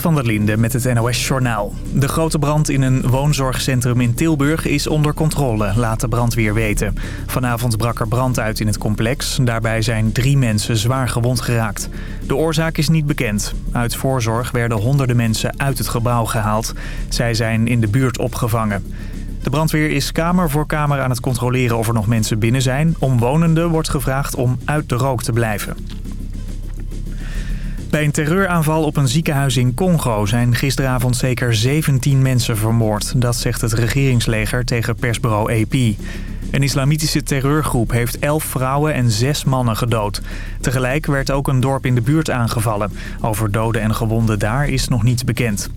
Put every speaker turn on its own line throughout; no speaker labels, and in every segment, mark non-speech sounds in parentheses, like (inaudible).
Van der Linde met het NOS-journaal. De grote brand in een woonzorgcentrum in Tilburg is onder controle, laat de brandweer weten. Vanavond brak er brand uit in het complex. Daarbij zijn drie mensen zwaar gewond geraakt. De oorzaak is niet bekend. Uit voorzorg werden honderden mensen uit het gebouw gehaald. Zij zijn in de buurt opgevangen. De brandweer is kamer voor kamer aan het controleren of er nog mensen binnen zijn. Omwonenden wordt gevraagd om uit de rook te blijven. Bij een terreuraanval op een ziekenhuis in Congo zijn gisteravond zeker 17 mensen vermoord. Dat zegt het regeringsleger tegen persbureau AP. Een islamitische terreurgroep heeft 11 vrouwen en 6 mannen gedood. Tegelijk werd ook een dorp in de buurt aangevallen. Over doden en gewonden daar is nog niets bekend.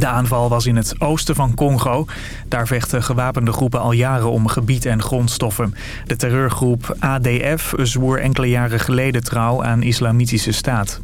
De aanval was in het oosten van Congo. Daar vechten gewapende groepen al jaren om gebied en grondstoffen. De terreurgroep ADF zwoer enkele jaren geleden trouw aan islamitische staat.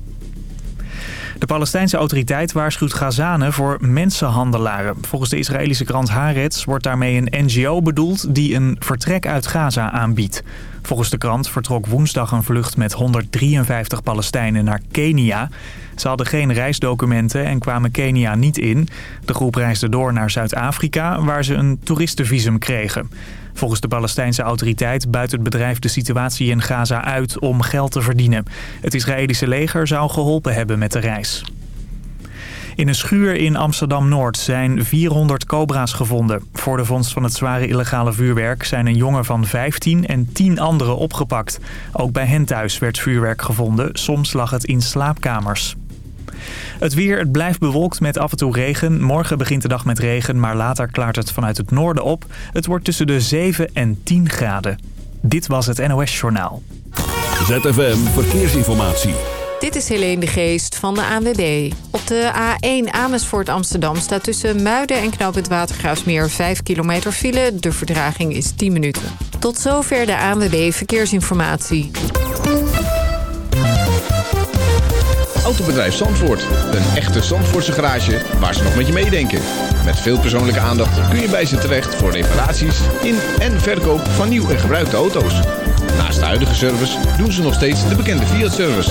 De Palestijnse autoriteit waarschuwt Gazanen voor mensenhandelaren. Volgens de Israëlische krant Haaretz wordt daarmee een NGO bedoeld die een vertrek uit Gaza aanbiedt. Volgens de krant vertrok woensdag een vlucht met 153 Palestijnen naar Kenia. Ze hadden geen reisdocumenten en kwamen Kenia niet in. De groep reisde door naar Zuid-Afrika waar ze een toeristenvisum kregen. Volgens de Palestijnse autoriteit buit het bedrijf de situatie in Gaza uit om geld te verdienen. Het Israëlische leger zou geholpen hebben met de reis. In een schuur in Amsterdam-Noord zijn 400 cobra's gevonden. Voor de vondst van het zware illegale vuurwerk zijn een jongen van 15 en 10 anderen opgepakt. Ook bij hen thuis werd vuurwerk gevonden. Soms lag het in slaapkamers. Het weer, het blijft bewolkt met af en toe regen. Morgen begint de dag met regen, maar later klaart het vanuit het noorden op. Het wordt tussen de 7 en 10 graden. Dit was het NOS Journaal.
ZFM Verkeersinformatie.
Dit is Helene de Geest van de ANWB. Op de A1 Amersfoort Amsterdam staat tussen Muiden en Knooppunt Watergraafsmeer 5 kilometer file. De verdraging is 10 minuten. Tot zover de ANWB Verkeersinformatie.
Autobedrijf Zandvoort. Een echte Zandvoortse garage waar ze nog met je meedenken. Met veel persoonlijke aandacht kun je bij ze terecht voor reparaties in en verkoop van nieuw en gebruikte auto's. Naast de huidige service doen ze nog steeds de bekende Fiat-service.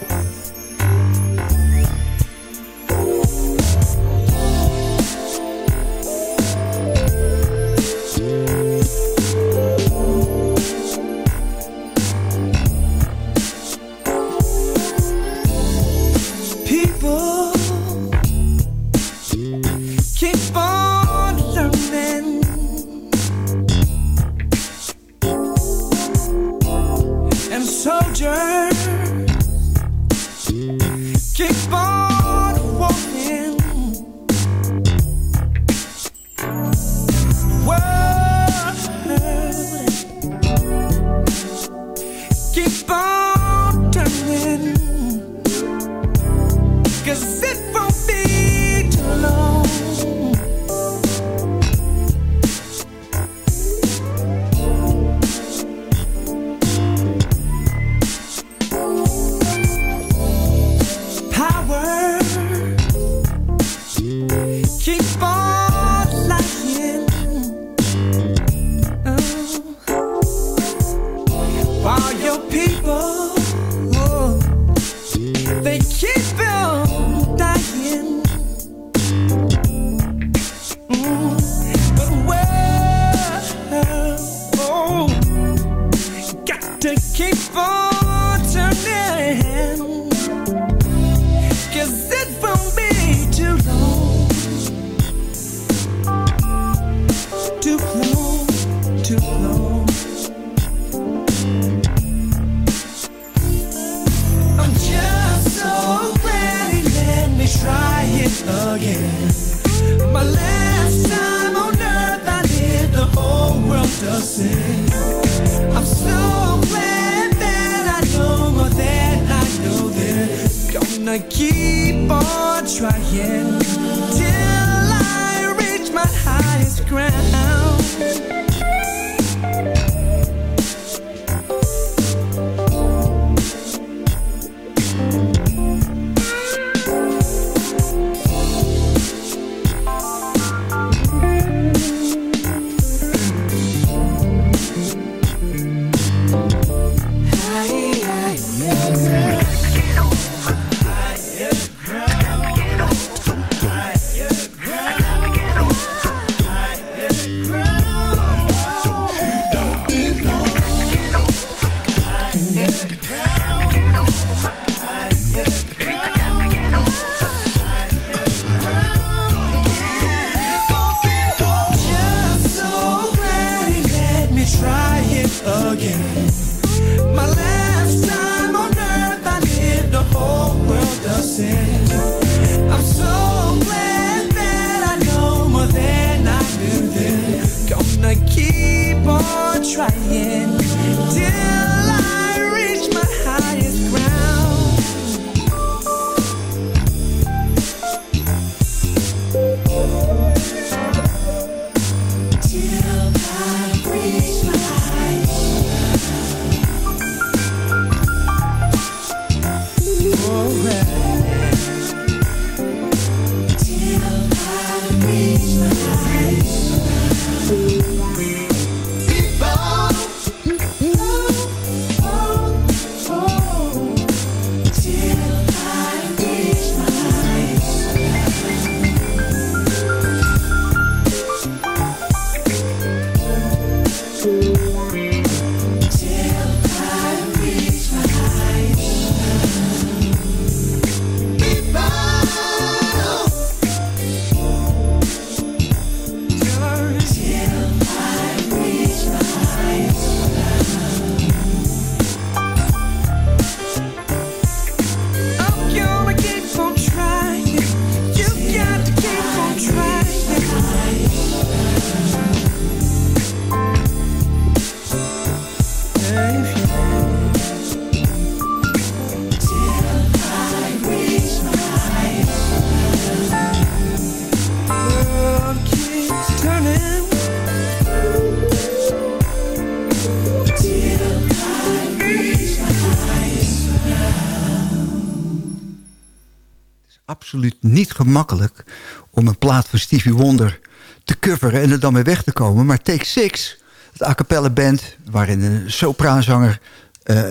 Absoluut niet gemakkelijk om een plaat van Stevie Wonder te coveren en er dan mee weg te komen. Maar Take Six, het a cappella band, waarin een sopraanzanger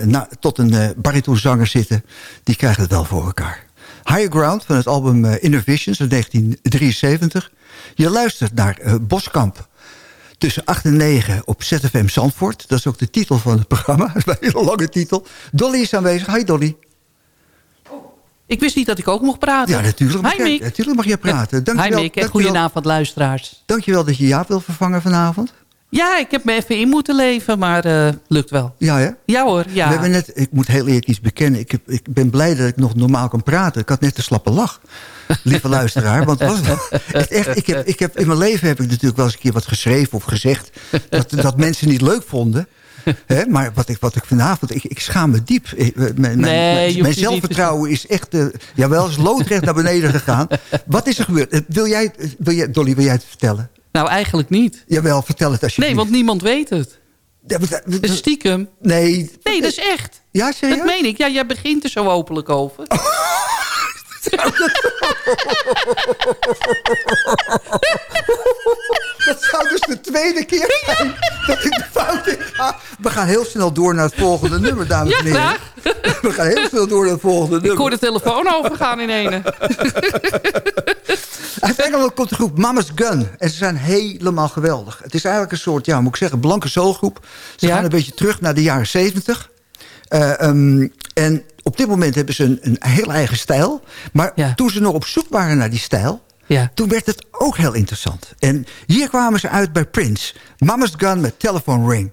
na- tot een eh baritonzanger zitten, die krijgen het wel voor elkaar. Higher Ground van het album eh, Inner Visions uit 1973. Je luistert naar Boskamp tussen 8 en 9 op ZFM Zandvoort. Dat is ook de titel van het programma. Dat is (laughs) een hele lange titel. Dolly is aanwezig. Hi Dolly.
Ik wist niet dat ik ook mocht praten.
Ja, natuurlijk mag,
Hi,
jij, natuurlijk mag jij praten. Dankjewel,
Hi Mick en goedenavond luisteraars.
Dankjewel dat je Jaap wil vervangen vanavond.
Ja, ik heb me even in moeten leven, maar eh, lukt wel.
Ja, hè?
Ja hoor, ja.
We hebben net, ik moet heel eerlijk iets bekennen. Ik, heb, ik ben blij dat ik nog normaal kan praten. Ik had net een slappe lach. (laughs) Lieve luisteraar. Want was, het echt, ik heb, ik heb, in mijn leven heb ik natuurlijk wel eens een keer wat geschreven of gezegd. (laughs) Dat, dat mensen niet leuk vonden. (laughs) Hè, maar wat ik, wat ik vanavond, ik, ik schaam me diep. Ik- Mijn,
Nee,
zelfvertrouwen is echt, eh jawel, is loodrecht naar beneden (laughs) gegaan. Wat is er gebeurd? Eh, Wil jij, wil jij, Dolly, wil jij het vertellen?
Nou, eigenlijk niet.
Jawel, vertel het alsjeblieft.
Nee, want niemand weet het.
Dat-
Dus stiekem.
Nee.
Nee, dat is echt.
Ja, serieus?
Dat meen ik. Ja, jij begint er zo openlijk over. (laughs)
Dat zou dus de tweede keer zijn dat ik de fout in ga. We gaan heel snel door naar het volgende nummer, dames en heren. We gaan heel snel door naar het volgende
Ik
nummer.
hoor de telefoon overgaan in ene. (laughs)
Uit Engeland komt de groep Mama's Gun. En ze zijn helemaal geweldig. Het is eigenlijk een soort, ja, moet ik zeggen, blanke soulgroep. Ze
Ja.
gaan een beetje terug naar de jaren zeventig. Eh, ehm, en op dit moment hebben ze een, een heel eigen stijl. Maar
Ja.
toen ze nog op zoek waren naar die stijl...
Ja.
toen werd het ook heel interessant. En hier kwamen ze uit bij Prince. Mama's Gun met Telephone Ring.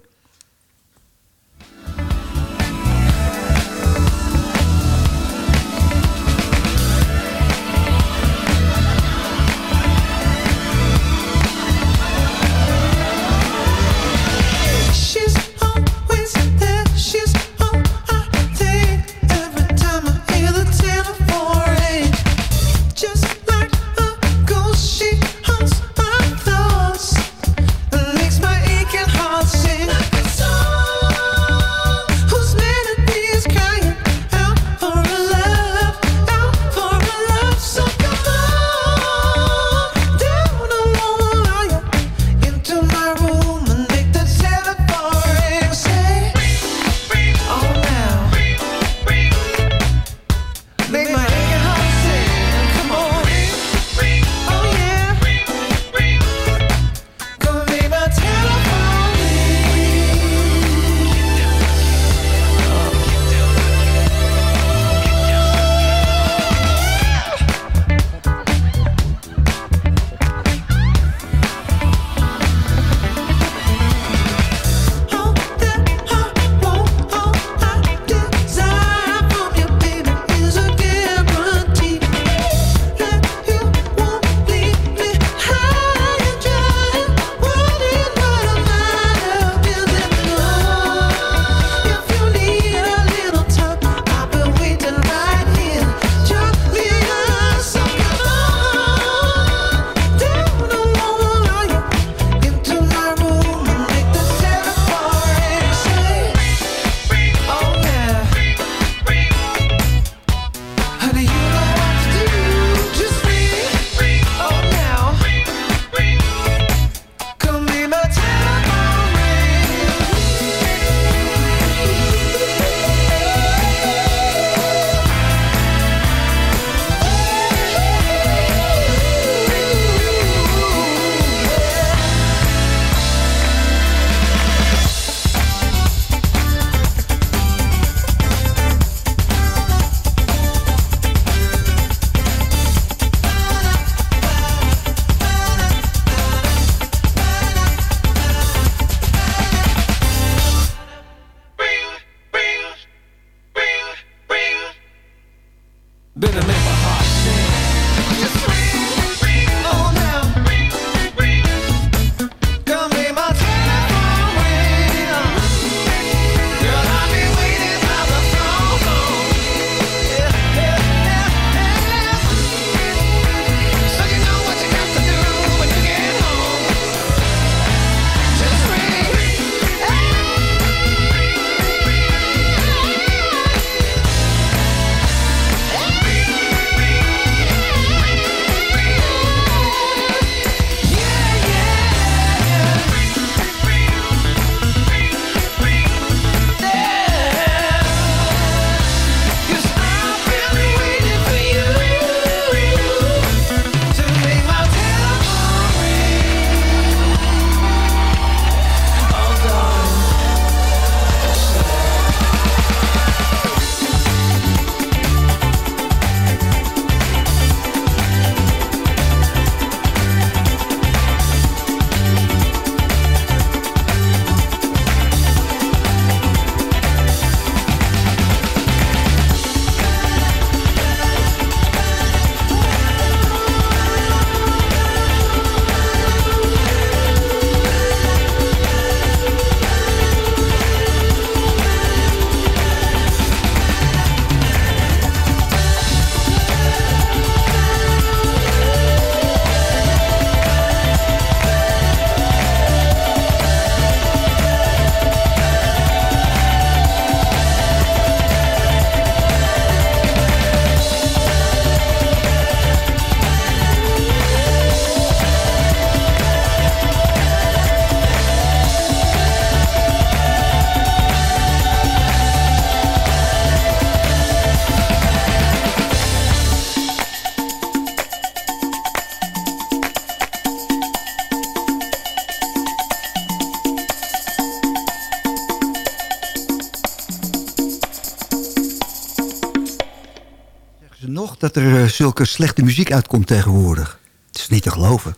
Dat er eh, zulke slechte muziek uitkomt tegenwoordig. Het is niet te geloven.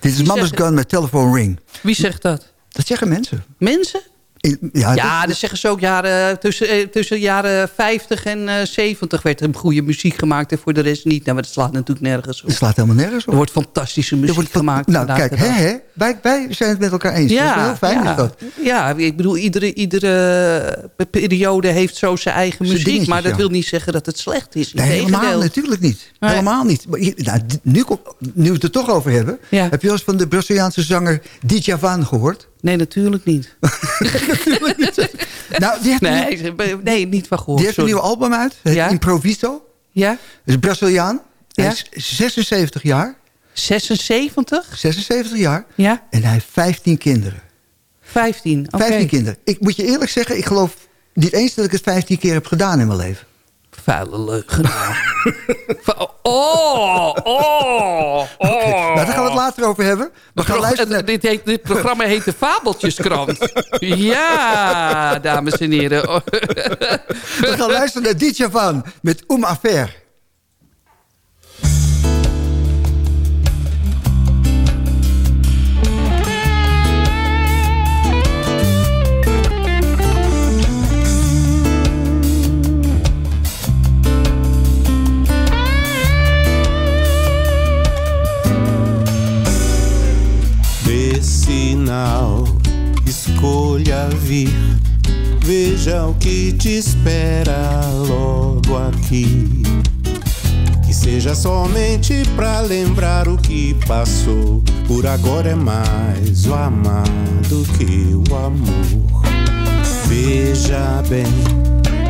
Dit is Mama's Gun met Telephone Ring.
Wie zegt dat?
Dat zeggen mensen.
Mensen?
Ja,
Ja,
dat-
zeggen ze ook jaren, tussen, eh, tussen jaren 50 en eh 70 werd er goede muziek gemaakt en voor de rest niet. Nou, maar dat slaat natuurlijk nergens op.
het slaat helemaal nergens
Er
op.
wordt fantastische muziek
Er wordt
gemaakt.
Nou, kijk, hè, hè? Wij, wij zijn het met elkaar eens. dat is heel fijn.
ja,
is dat.
ja, ik bedoel, iedere, iedere periode heeft zo zijn eigen
Zijn
muziek. maar dat
ja.
wil niet zeggen dat het slecht is.
Nee, helemaal natuurlijk niet.
Nee.
Helemaal niet. Maar nou, nu, nu we het er toch over hebben...
Ja.
heb je wel eens van de Braziliaanse zanger Djavan gehoord?
Nee, (laughs) natuurlijk niet.
nou, die heeft, een,
Nee, nee niet van gehoord.
die heeft een nieuw album uit. Het
Ja?
Improviso.
Ja?
Is Braziliaan. Hij is 76 jaar.
76?
76 jaar.
Ja?
En hij heeft 15 kinderen.
15. Oké.
15 kinderen. Ik moet je eerlijk zeggen, ik geloof niet eens dat ik het 15 keer heb gedaan in mijn leven.
Vuile (laughs) oh, oh, oh.
Nou, daar gaan we het later over hebben. We gaan luisteren naar...
dit, heet, dit programma heet de Fabeltjeskrant. (laughs) ja, dames en heren.
We gaan luisteren naar Djavan met Um Affair.
Sinal, escolha vir. Veja o que te espera logo aqui. Que seja somente pra lembrar o que passou. Por agora é mais o amado que o amor. Veja bem,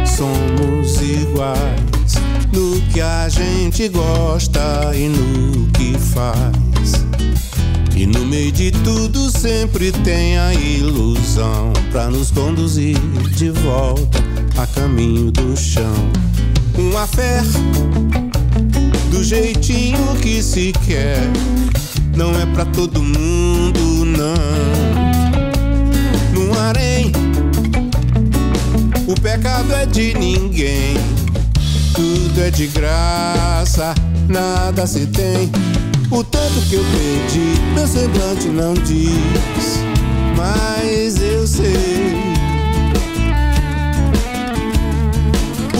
somos iguais no que a gente gosta e no que faz. E no meio de tudo sempre tem a ilusão pra nos conduzir de volta a caminho do chão. Uma fé do jeitinho que se quer, não é pra todo mundo, não. Num harém, o pecado é de ninguém. Tudo é de graça, nada se tem. O tanto que eu perdi, meu semblante não diz, mas eu sei.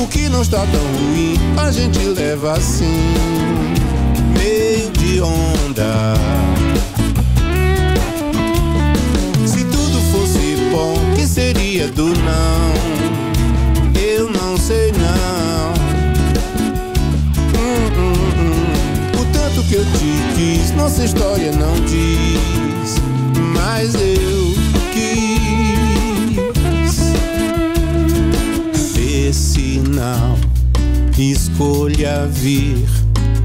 O que não está tão ruim, a gente leva assim, meio de onda. Se tudo fosse bom, que seria do não? Que eu te quis, nossa história não diz, mas eu quis. Dê sinal, escolha vir.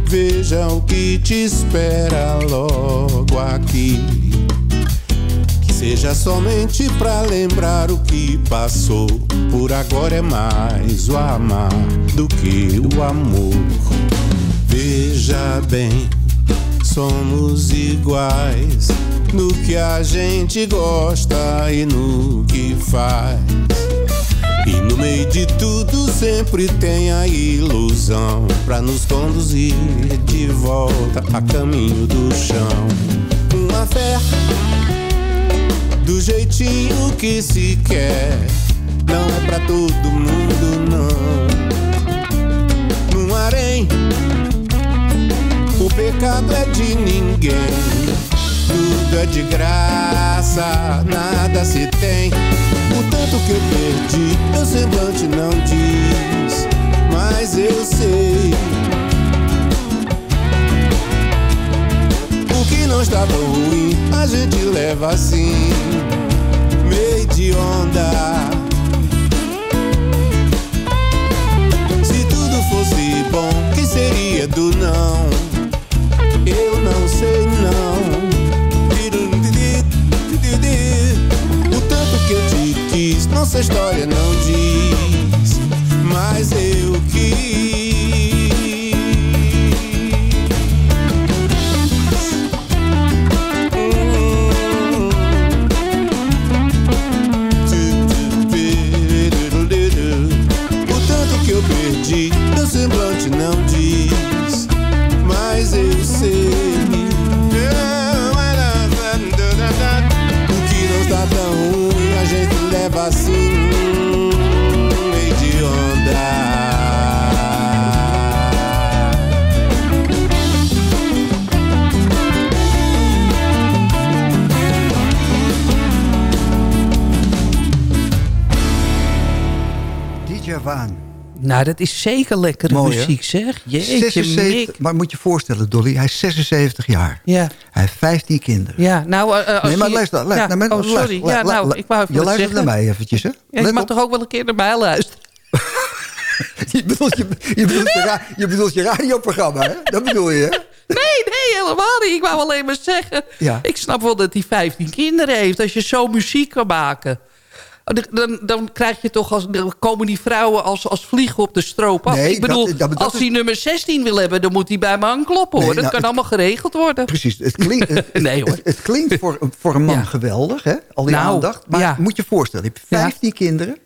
Veja o que te espera logo aqui. Que seja somente pra lembrar o que passou. Por agora é mais o amar do que o amor. Veja bem, somos iguais no que a gente gosta e no que faz. E no meio de tudo sempre tem a ilusão pra nos conduzir de volta a caminho do chão. Uma fé do jeitinho que se quer, não é pra todo mundo não. Num harém, pecado é de ninguém. Tudo é de graça, nada se tem. O tanto que eu perdi, meu semblante não diz, mas eu sei. O que não tão ruim, a gente leva assim, meio de onda. Se tudo fosse bom, que seria do não? Nossa história não diz,
Nou, dat is zeker lekkere
Mooi, hè?
muziek, zeg. Jeetje,
76,
Mick.
maar moet je voorstellen, Dolly, hij is 76 jaar.
Ja,
Hij heeft 15 kinderen.
ja. Nou, eh, eh,
Nee, maar
je-
luister, luister.
Ja.
naar mij-
Oh, sorry.
luister,
ja, nou, ik wou even
Je luistert
zeggen.
naar mij eventjes, hè?
Ja, je mag
op.
toch ook wel een keer naar mij luisteren? (laughs)
Je bedoelt je, je, bedoelt je, ra- je bedoelt je radioprogramma, hè? Dat bedoel je, hè?
Nee, nee, helemaal niet. Ik wou alleen maar zeggen...
Ja.
Ik snap wel dat hij 15 kinderen heeft. Als je zo muziek kan maken... Dan, dan, dan krijg je toch als, dan komen die vrouwen als, als vliegen op de stroop af.
Nee,
ik bedoel,
dat- dat- dat
als
is-
hij nummer 16 wil hebben... dan moet hij bij me aankloppen, hoor.
Nee,
dat
nou,
kan
het-
allemaal geregeld worden.
Precies. Het klinkt, (laughs) het,
Nee, hoor.
het, het klinkt voor, voor een man
Ja.
geweldig, hè? Al die
Nou,
aandacht. Maar
ja.
moet je voorstellen, je hebt
Ja.
15 kinderen.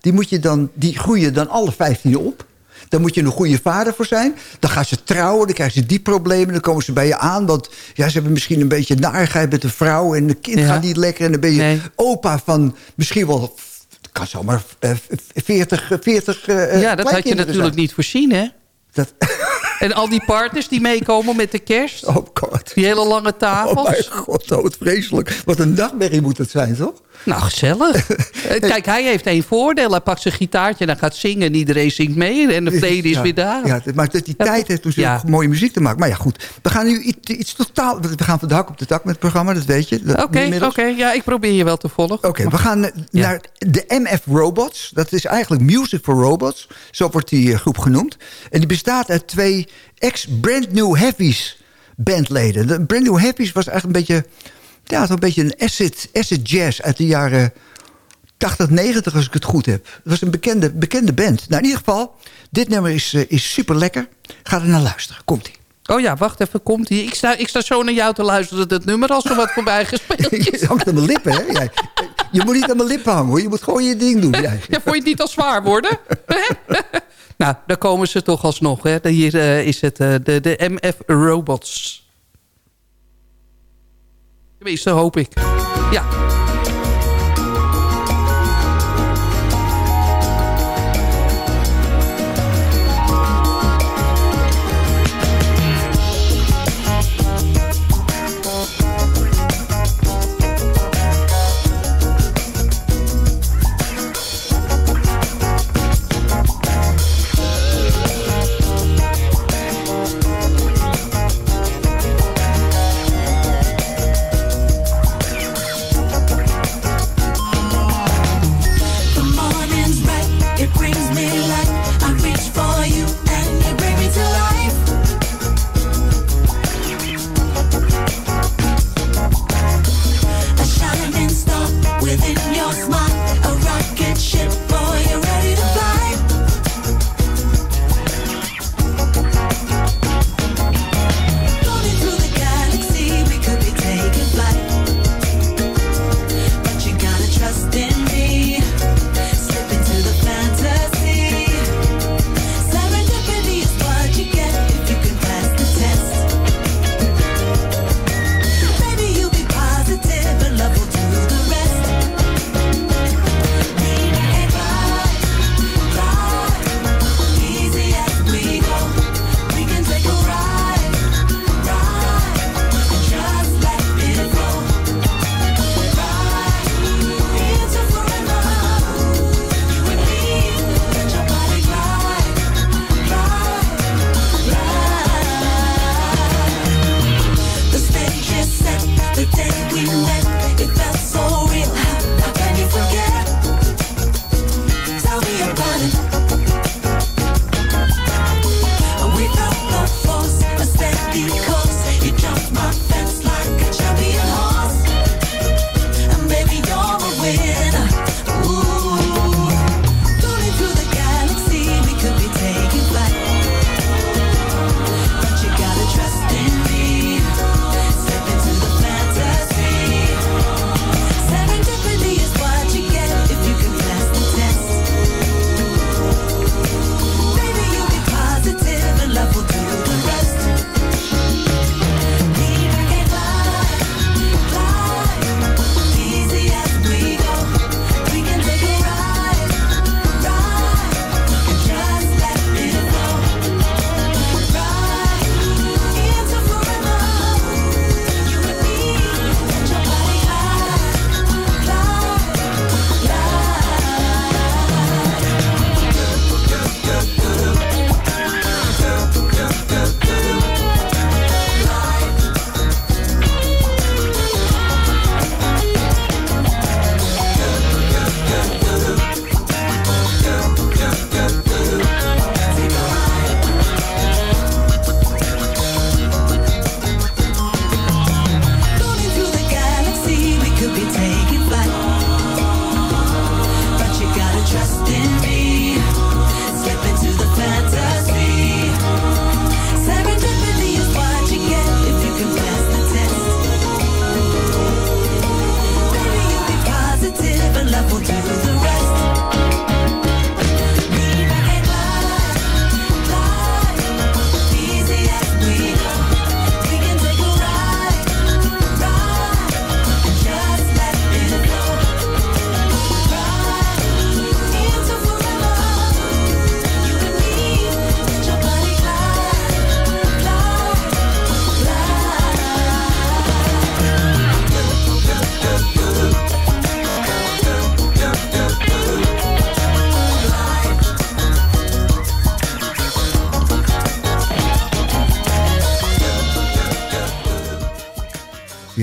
Die, moet je dan, die groeien dan alle 15 op. Dan moet je een goede vader voor zijn. Dan gaan ze trouwen, dan krijgen ze die problemen. Dan komen ze bij je aan, want ja, ze hebben misschien een beetje narigheid met de vrouw... en de kind
Ja.
gaat niet lekker. En dan ben je
Nee.
opa van misschien wel... Het kan zomaar eh, 40, eh, 40 eh,
ja, dat had je natuurlijk
zijn.
niet voorzien, hè?
Dat, (laughs)
En al die partners die meekomen met de kerst.
oh god.
Die hele lange
Oh
tafels.
mijn god, oh, vreselijk. Wat een nachtmerrie moet het zijn, toch?
Nou, gezellig. (laughs) Eh, Kijk, hij heeft één voordeel. Hij pakt zijn gitaartje en hij gaat zingen. En iedereen zingt mee. En de vrede is
ja,
weer daar.
Ja, maar dat die
Ja,
tijd heeft toen
ja.
mooie muziek te maken. Maar ja, goed. We gaan nu iets, iets totaal... We gaan van de hak op de tak met het programma, dat weet je.
Oké, oké. Ja, ik probeer je wel te volgen.
Oké, we gaan eh, naar de MF Robots. Dat is eigenlijk Music for Robots. Zo wordt die eh, groep genoemd. En die bestaat uit twee ex-Brand New Heavies bandleden. De Brand New Heavies was eigenlijk een beetje... Ja, het een beetje een acid, acid jazz uit de jaren 80, 90 als ik het goed heb. Het was een bekende, bekende band. Nou, in ieder geval, dit nummer is, eh, is super lekker. Ga er naar luisteren. Komt-ie.
Oh ja, wacht even. Komt hij? Ik sta, ik sta zo naar jou te luisteren. Dat nummer al zo wat voorbij gespeeld (laughs) is.
Je hangt aan mijn lippen, hè? Jij. Je moet niet aan mijn lippen hangen, hoor. Je moet gewoon je ding doen. Jij.
Ja, (laughs) vond je het niet al zwaar worden? (laughs) nou, daar komen ze toch alsnog. Hè? Hier eh, is het eh, de, de MF Robots. Tenminste, hoop ik. Ja.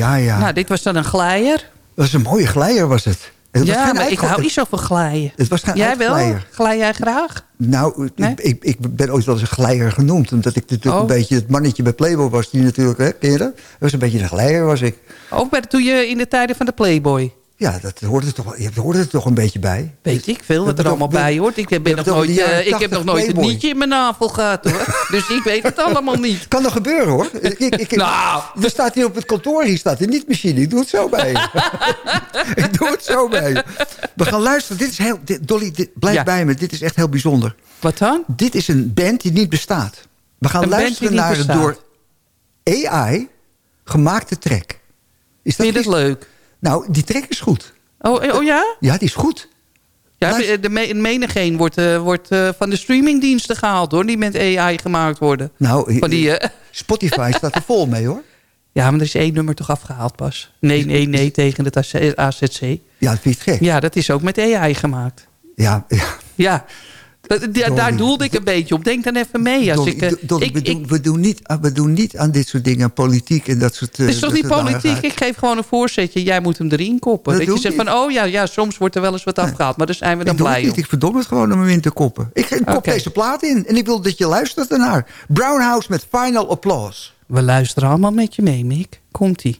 Ja, ja.
Nou, dit was dan een glijer.
dat was een mooie glijer, was het.
Ja, maar ik hou niet zo van glijden.
Het was geen
Jij wel? Glij jij graag?
Nou,
Nee?
ik, ik, ik ben ooit wel eens een glijer genoemd. Omdat ik natuurlijk
Oh.
een beetje het mannetje bij Playboy was. Die natuurlijk, hè, ken je dat? Dat was een beetje een glijer, was ik.
Ook bij, toen je in de tijden van de Playboy.
Ja, dat hoorde er toch, je hoorde er toch een beetje bij.
Weet ik veel wat er allemaal bij hoort. Ik ben nog nooit, eh, ik heb
80
nog nooit een nietje in mijn navel gehad hoor. (laughs) dus ik weet het allemaal niet.
Kan nog gebeuren, hoor. Ik, ik,
Nou.
Er staat hier op het kantoor, hier staat een niet-machine. Ik doe het zo bij (laughs) ik doe het zo bij. We gaan luisteren. Dit is heel, Dolly, blijf bij me. Dit is echt heel bijzonder.
Wat dan?
Dit is een band die niet bestaat. We gaan luisteren naar een door AI gemaakte track. Is
Vind je dat leuk?
Nou, die track is goed.
Oh, eh, oh ja?
Ja, die is goed.
Ja, de me- menigeen wordt, eh, wordt eh, van de streamingdiensten gehaald hoor. Die met AI gemaakt worden.
Nou,
Van die, eh, (laughs)
Spotify staat er vol mee, hoor.
ja, maar er is één nummer toch afgehaald pas. Nee, nee, nee tegen het AZC.
Ja, dat vind het gek.
Ja, dat is ook met AI gemaakt.
Ja, ja.
Ja, Dat- ja, daar doelde ik een beetje op. Denk dan even mee. Als ik, eh, ik,
we,
ik-
doen, we, doen niet, ah, we doen niet aan dit soort dingen, politiek en dat soort... eh,
het is toch niet politiek? Ik geef gewoon een voorzetje. Jij moet hem erin koppen.
Dat
dat je zegt
ik
van, oh ja, ja, soms wordt er wel eens wat afgehaald. Maar daar zijn we dan
Ik doe het
blij
niet.
om.
Ik verdom het gewoon om hem in te koppen. Ik, ik kop deze plaat in en ik wil dat je luistert ernaar. Brown House met Final Applause.
We luisteren allemaal met je mee, Mick. Komt-ie.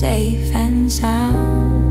Safe and sound.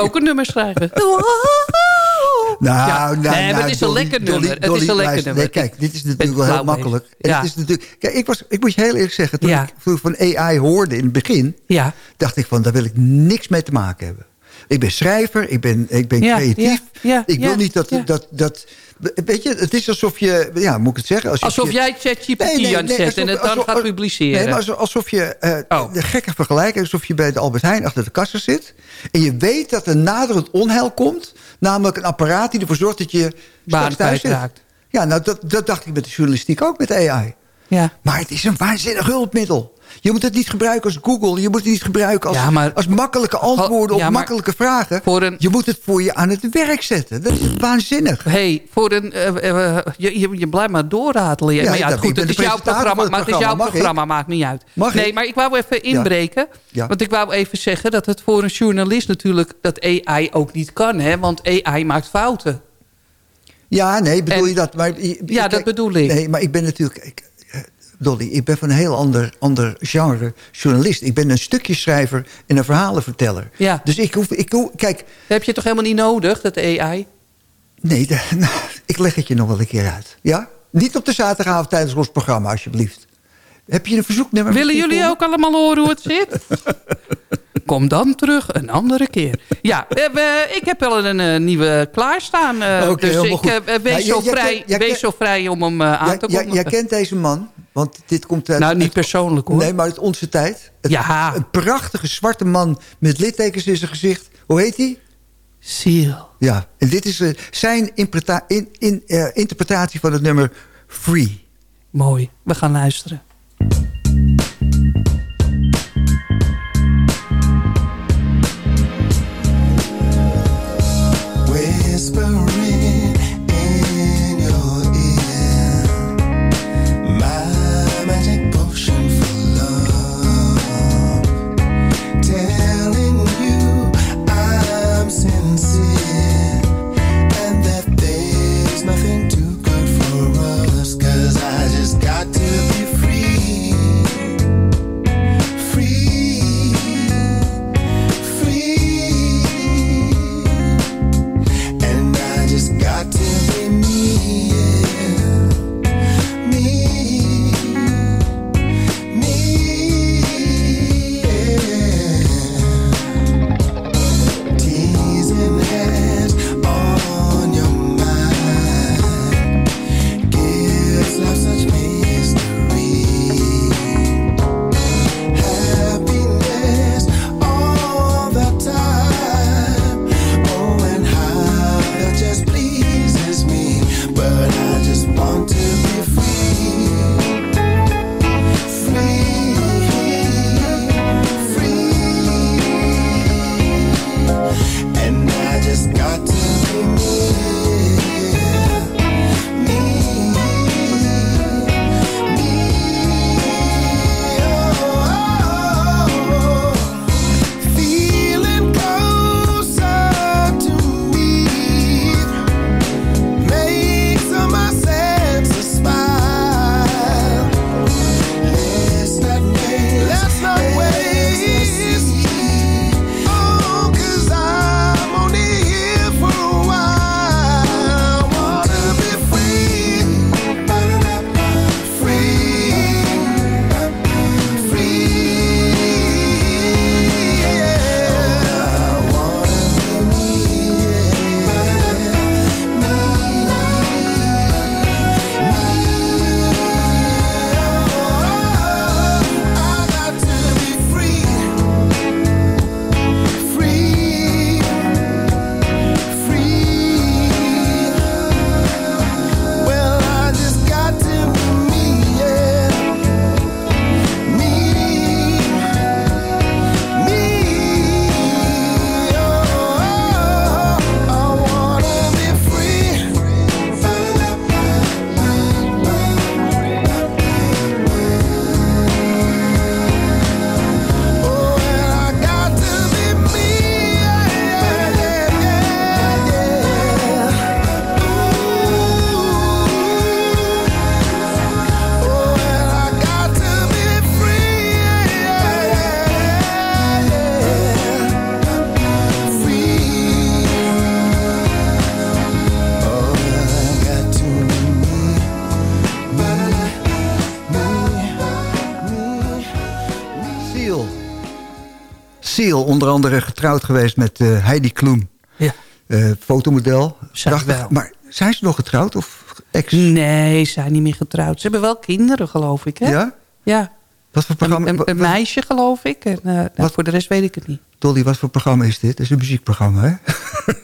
Ook een nummer schrijven. (laughs)
Nou,
Ja.
nou,
Nee, maar
nou,
het is een
Dolly,
lekker
Dolly,
nummer. Het is een lekker nummer.
Nee, kijk, dit is natuurlijk wel heel makkelijk.
Ja.
het is natuurlijk, kijk, ik, was, ik moet je heel eerlijk zeggen, toen
Ja.
ik van AI hoorde in het begin,
Ja.
dacht ik van, daar wil ik niks mee te maken hebben. Ik ben schrijver, ik ben, ik ben
Ja,
creatief.
ja, ja,
ik wil
ja,
niet dat,
ja.
dat, dat... Weet je, het is alsof je... Ja, moet ik het zeggen? Alsof,
Alsof
je,
jij ChatGPT
Nee, nee,
aan het
nee,
zetten en het dan
alsof-
gaat publiceren.
Nee, maar alsof, alsof je... eh
Oh.
De gekke vergelijking, alsof je bij de Albert Heijn achter de kassa zit... en je weet dat er naderend onheil komt... namelijk een apparaat die ervoor zorgt dat je
Baan
thuis
kwijtraakt.
Ja, nou, dat, dat dacht ik met de journalistiek ook, met AI.
Ja.
Maar het is een waanzinnig hulpmiddel. Je moet het niet gebruiken als Google. Je moet het niet gebruiken als,
Ja, maar-
als makkelijke antwoorden
Ja,
op makkelijke vragen.
een-
Je moet het voor je aan het werk zetten. Dat is waanzinnig.
hey, voor een, eh, eh, je, je, je blijft maar doorratelen.
Ja,
maar ja, goed, het is jouw programma,
van
maar
het
het is jouw
programma. Ik?
maakt niet uit.
Mag
nee,
ik?
maar ik wou even inbreken. Want ik wou even zeggen dat het voor een journalist natuurlijk... dat AI ook niet kan, hè? Want AI maakt fouten.
Ja, nee, bedoel
En-
je dat? Maar,
Ja, dat bedoel ik.
Nee, maar ik ben natuurlijk... Ik, eh, Dolly, ik ben van een heel ander, ander genre journalist. Ik ben een stukjeschrijver en een verhalenverteller.
Ja.
Dus ik hoef... Ik hoef kijk,
Dat heb je toch helemaal niet nodig, dat AI?
nee, (laughs) nou, ik leg het je nog wel een keer uit. Ja? Niet op de zaterdagavond tijdens ons programma, alsjeblieft. Heb je een verzoeknummer?
Willen jullie ook allemaal horen hoe het zit? (laughs) Kom dan terug een andere keer. Ja, we hebben- ik heb wel een, eh, nieuwe klaarstaan. eh, dus ik eh, wees,
Nou,
zo,
jij-
vrij,
jij
wees zo vrij om hem eh, aan te komen.
jij kent deze man, want dit komt uit...
Nou, niet persoonlijk hoor.
Nee, maar uit onze tijd. Het-
Ja.
Een prachtige zwarte man met littekens in zijn gezicht. Hoe heet hij?
Ziel.
Ja, en dit is eh, zijn in, in, eh, interpretatie van het nummer Free.
Mooi, we gaan luisteren.
Onder andere getrouwd geweest met eh, Heidi Kloem.
Ja.
Eh, fotomodel. Prachtig.
wel.
Maar zijn ze nog getrouwd of ex?
Nee, ze zijn niet meer getrouwd. Ze hebben wel kinderen, geloof ik, hè?
Ja?
Ja.
Wat voor
Een,
programma?
een, meisje, geloof ik. En, eh, nou,
Wat?
voor de rest weet ik het niet.
Dolly, wat voor programma is dit? Het is een muziekprogramma, hè?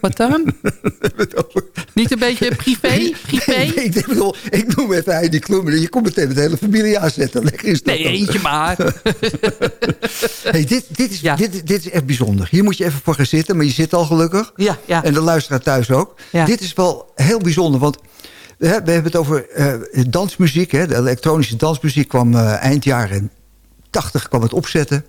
Wat dan? (laughs) niet een beetje privé? privé?
Nee, ik, bedoel, ik noem even Heidi Kloem. en Je komt meteen met de hele familie aanzetten. Lekker is dat
Nee, eentje maar. (laughs)
Hey, dit, dit, is,
Ja.
dit, dit is echt bijzonder. Hier moet je even voor gaan zitten, maar je zit al gelukkig.
Ja, ja.
En de luisteraar thuis ook.
Ja.
Dit is wel heel bijzonder, want we, hebben het over eh, dansmuziek. Hè. De elektronische dansmuziek kwam eh, eind jaren 80 kwam het opzetten.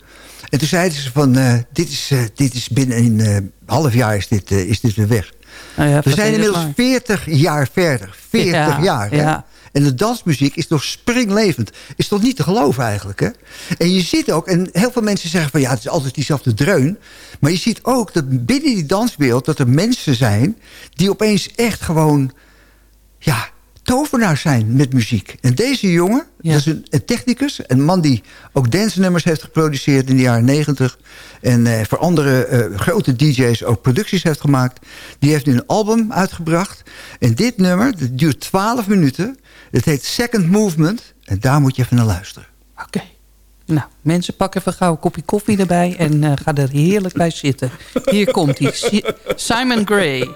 En toen zeiden ze van, eh, dit, is, eh, dit is binnen een eh, half jaar is dit, is dit weer weg.
Nou ja,
We zijn inmiddels
maar.
40 jaar verder. 40
Ja,
jaar. Hè?
ja.
En de dansmuziek is nog springlevend. Is toch niet te geloven eigenlijk, hè? En je ziet ook, en heel veel mensen zeggen van... ja, het is altijd diezelfde dreun. Maar je ziet ook dat binnen die danswereld... dat er mensen zijn die opeens echt gewoon... ja, tovenaars zijn met muziek. En deze jongen,
Ja.
dat is een, een technicus... een man die ook dancenummers heeft geproduceerd in de jaren negentig... en eh, voor andere eh, grote DJ's ook producties heeft gemaakt... die heeft nu een album uitgebracht. En dit nummer, dat duurt 12 minuten... het heet Second Movement... en daar moet je even naar luisteren.
Oké. Nou, mensen, pak even gauw een kopje koffie erbij... en eh, ga er heerlijk bij zitten. Hier komt hij. Si- Simon Gray.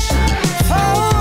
Oh.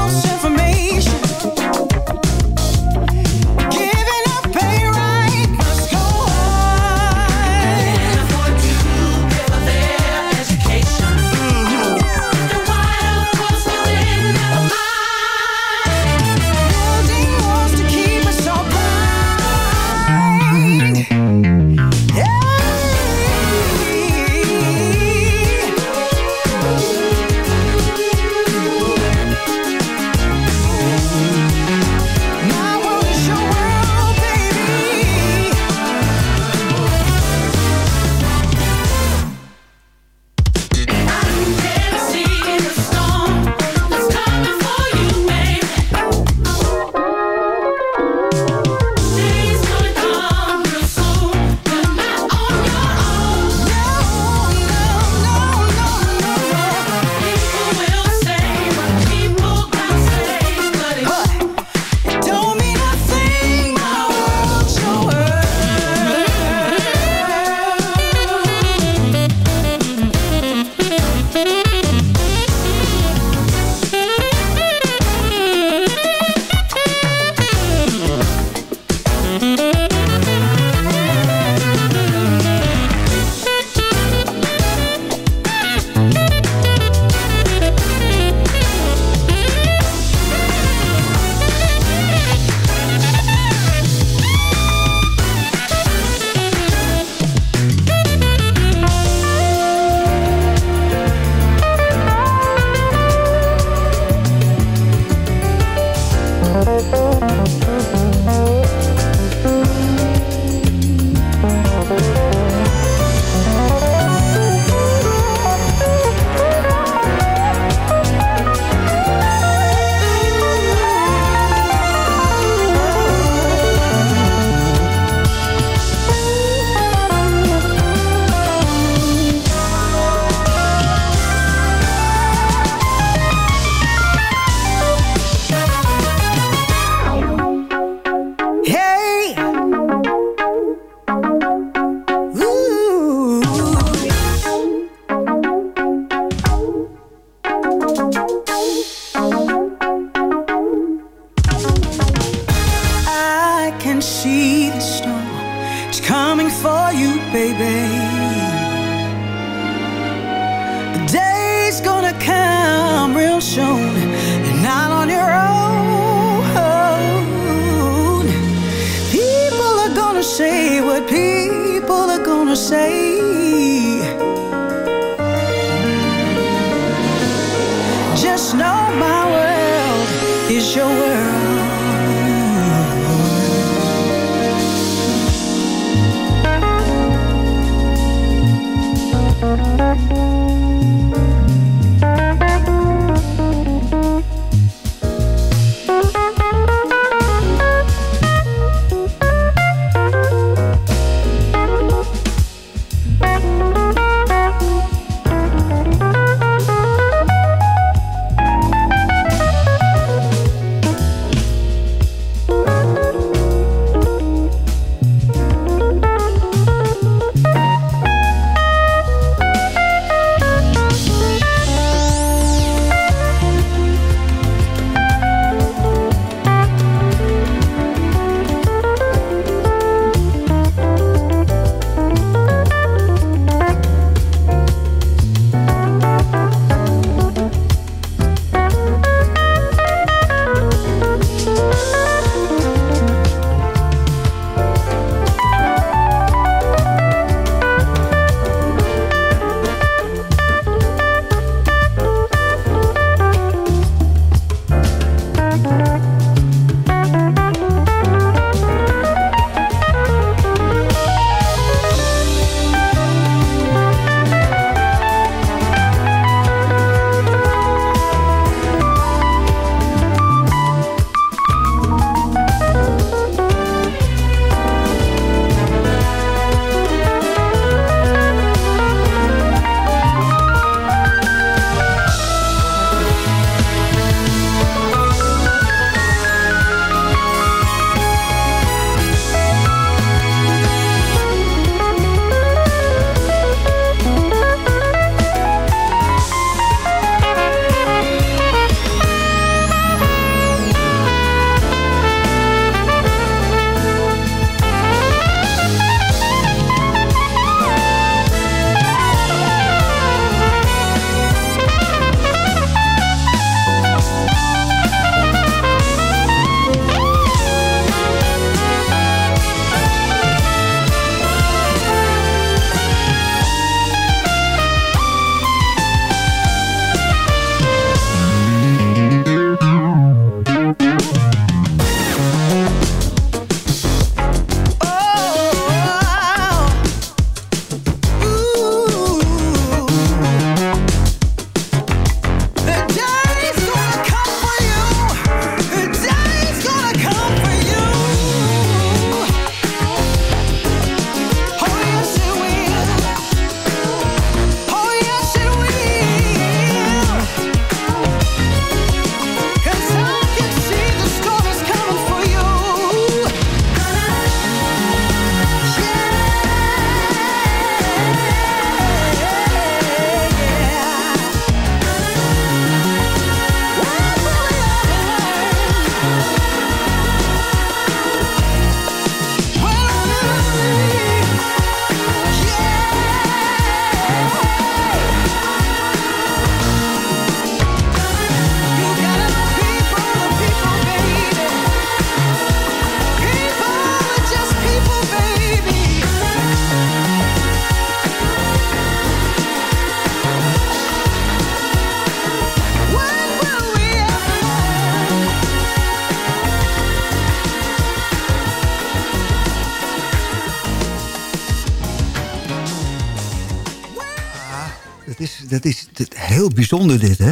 Bijzonder dit, hè?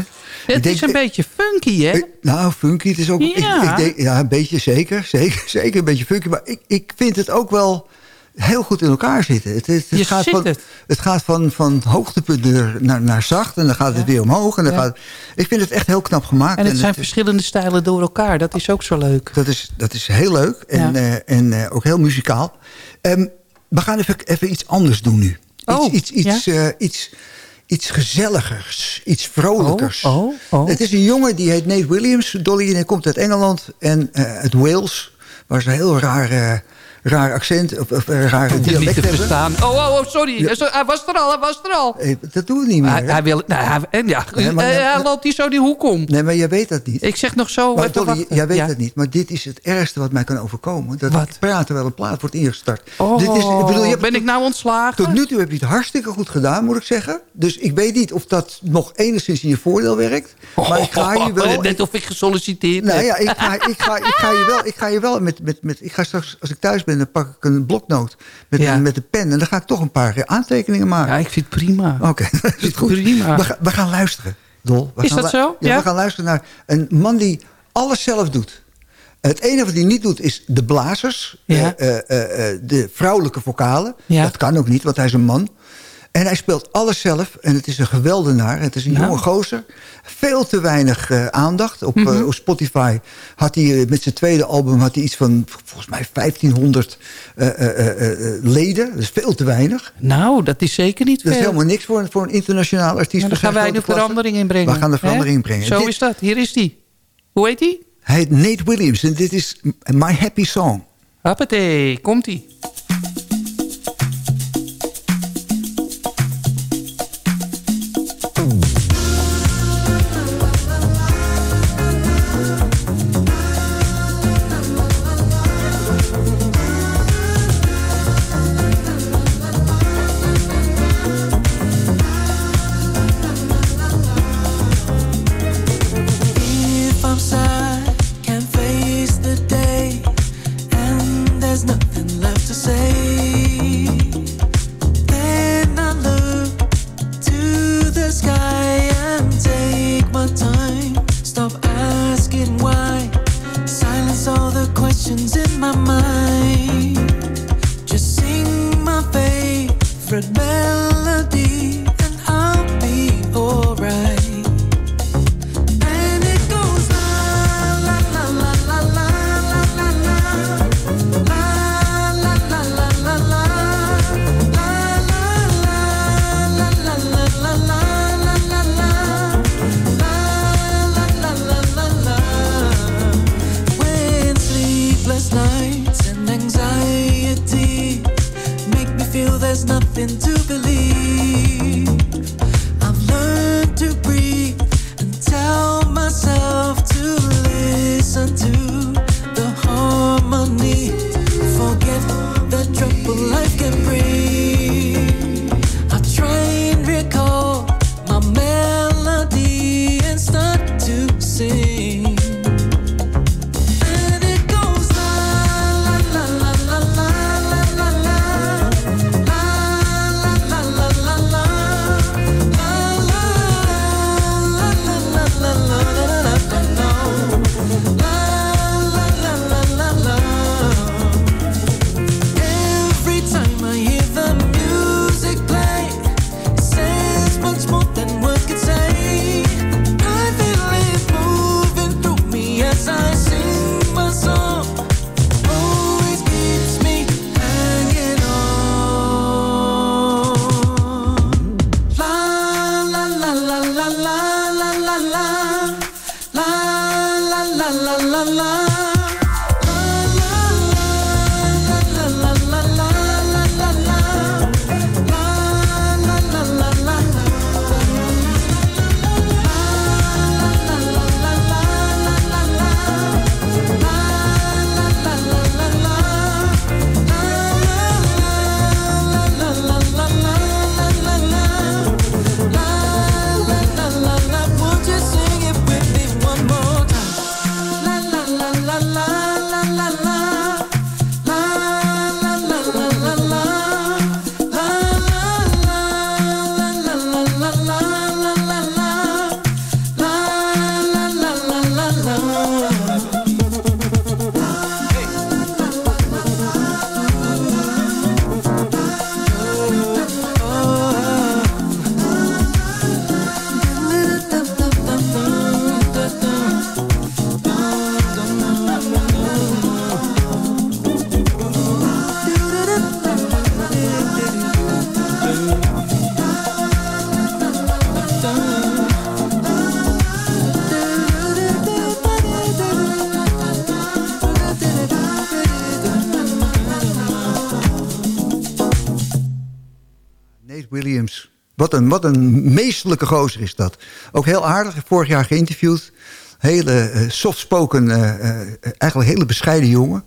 Het
denk-
is een beetje funky, hè?
Eh, Nou, funky, het is ook...
Ja.
ik denk, ja, een beetje, zeker, (laughs) zeker. Zeker een beetje funky. Maar ik, ik vind het ook wel heel goed in elkaar zitten. Het, het, het gaat, van,
het.
het gaat van, van hoogtepunt naar, naar, naar zacht. En dan gaat het weer omhoog. En dan
Ja.
gaat, ik vind het echt heel knap gemaakt.
En het zijn verschillende stijlen door elkaar. Dat is ook zo leuk.
dat, is, dat is heel leuk. En,
Ja.
eh, en eh, ook heel muzikaal. Ehm, we gaan even, even iets anders doen nu. Iets,
Oh,
iets, iets, iets, iets gezelligers. Iets vrolijkers.
Oh, oh, oh.
Het is een jongen die heet Nate Williams. Dolly en hij komt uit Engeland en eh, uit Wales.
waar ze heel raar, raar accent of, of eh, raar
Niet
dialect
te
hebben.
verstaan. Oh, oh, oh, sorry.
Ja.
Hij was er al, hij was er al.
Eh, dat doen we niet meer.
Hij, hij wil... Nou, hij, en ja,
Nee, maar-
eh, hij loopt hier zo die hoek om.
Nee, maar jij weet dat niet.
Ik zeg nog zo...
Maar Dolly, jij weet
Ja.
het niet. Maar dit is het ergste wat mij kan overkomen. Dat
Wat?
ik praat terwijl een plaat wordt ingestart.
Oh,
dit is, ik bedoel, je
ben
tot-
ik nou ontslagen?
Tot nu toe heb je het hartstikke goed gedaan, moet ik zeggen. Dus ik weet niet of dat nog enigszins in je voordeel werkt. Maar ik ga je (laughs) wel...
Net of ik gesolliciteerd
Nou
heb.
ja, ik ga, ik ga, ik ga je wel, ik ga je wel met, met, met... Ik ga straks, als ik thuis ben, dan pak ik een bloknoot met,
Ja.
een, met een pen. En dan ga ik toch een paar aantekeningen maken.
Ja, ik vind het prima.
Oké, (laughs) dat is goed.
Prima.
We, gaan- we gaan luisteren, Dol. We
Is
gaan
dat zo?
Ja,
Ja?
we gaan luisteren naar een man die alles zelf doet. Het enige wat hij niet doet is de blazers.
Ja.
eh, eh, eh, de vrouwelijke vocalen.
Ja.
Dat kan ook niet, want hij is een man. En hij speelt alles zelf. En het is een geweldenaar. Het is een
Nou.
jonge gozer. Veel te weinig eh, aandacht. Op,
Mhm.
eh, op Spotify had hij eh, met zijn tweede album had hij iets van volgens mij 1500 eh, eh, eh, eh, leden. Dat is veel te weinig.
Nou, dat is zeker niet
Dat is
veel.
helemaal niks voor, een- voor een internationaal artiest.
Maar dan
van
gaan wij de verandering inbrengen.
We gaan de verandering brengen.
Zo
Dit-
is dat. Hier is die. Hoe heet die?
Hij heet Nate Williams en dit is My Happy Song.
Hoppatee, komt-ie.
Ooh. la
Wat een, wat een meestelijke gozer is dat. Ook heel aardig, vorig jaar geïnterviewd. Hele eh, soft-spoken, eh, eh, eigenlijk hele bescheiden jongen.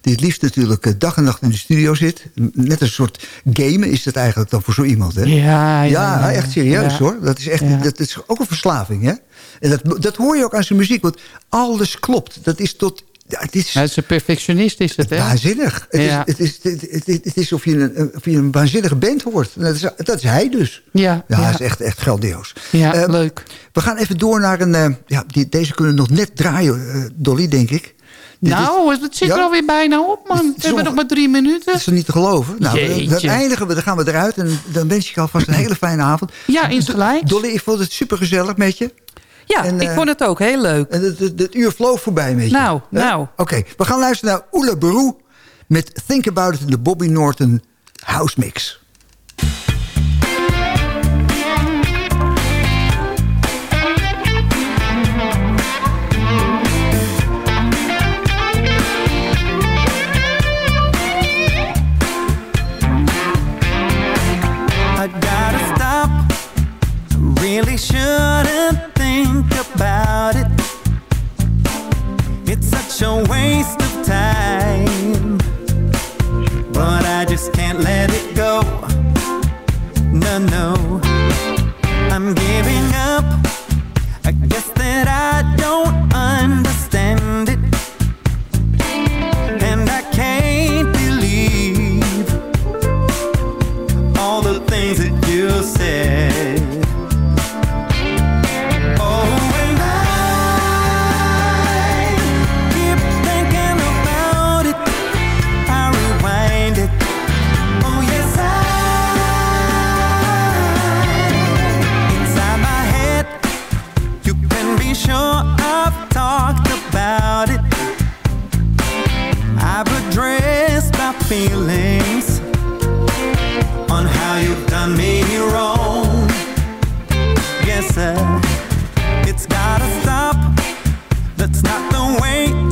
Die het liefst natuurlijk dag en nacht in de studio zit. Net een soort gamen is dat eigenlijk dan voor zo iemand. Hè?
Ja, ja,
Ja,
ja.
echt serieus hoor. Dat is, echt, dat is ook een verslaving. Hè? En dat, dat hoor je ook aan zijn muziek. Want alles klopt. Dat is tot... Ja, het is
is een perfectionist, is het, hè?
waanzinnig. Het,
Ja.
is, het, is, het, het, het is of je, een, of je een waanzinnige band hoort. Dat is, dat is hij dus.
Ja,
Ja, is echt, echt grandioos.
Ja,
Eh,
leuk.
We gaan even door naar een... eh, ja, die, deze kunnen nog net draaien, eh, Dolly, denk ik. Is-
Nou, het zit
Ja?
er alweer bijna op, man. We
is
hebben nog maar drie minuten.
Dat is er niet te geloven. Nou, dan- eindigen we, dan gaan we eruit. En dan wens ik je alvast een hele fijne avond.
Ja, insgelijks.
Dolly, ik vond het super gezellig met je.
Ja,
En,
ik
eh,
vond het ook heel leuk.
En het, het, het uur vloog voorbij met je.
Nou, nou.
Oké, we gaan luisteren naar Oela Beroe met Think About It in de Bobby Norton House Mix.
I gotta stop. Really think about it. It's such a waste of time. But I just can't let it go. No, no. I'm giving up. I guess that I don't understand It's gotta stop. That's not the way